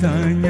tan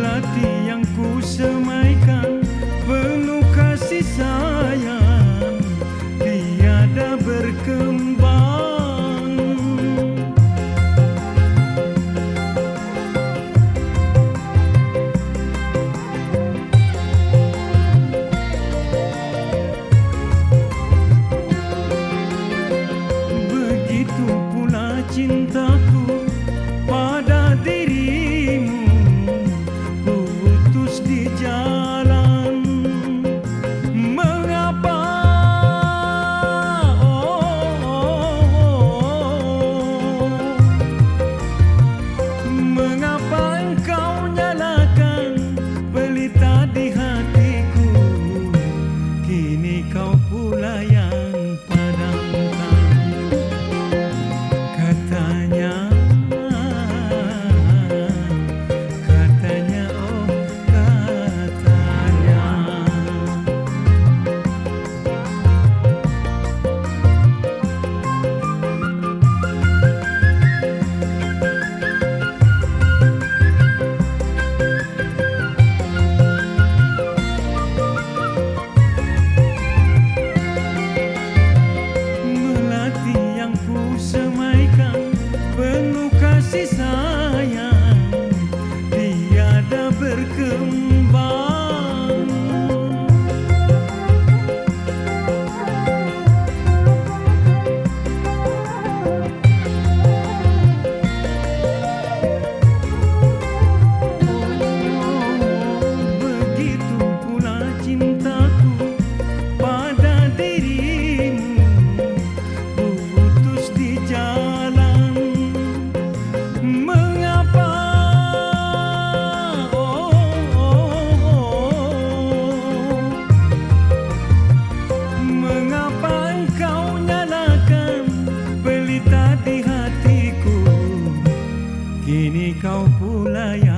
melati yang ku semaikan. Penuh kasih sayang. di hatiku. Kini kau pula yang padamkan. Katanya Katanya oh katanya. Kini kau pula yang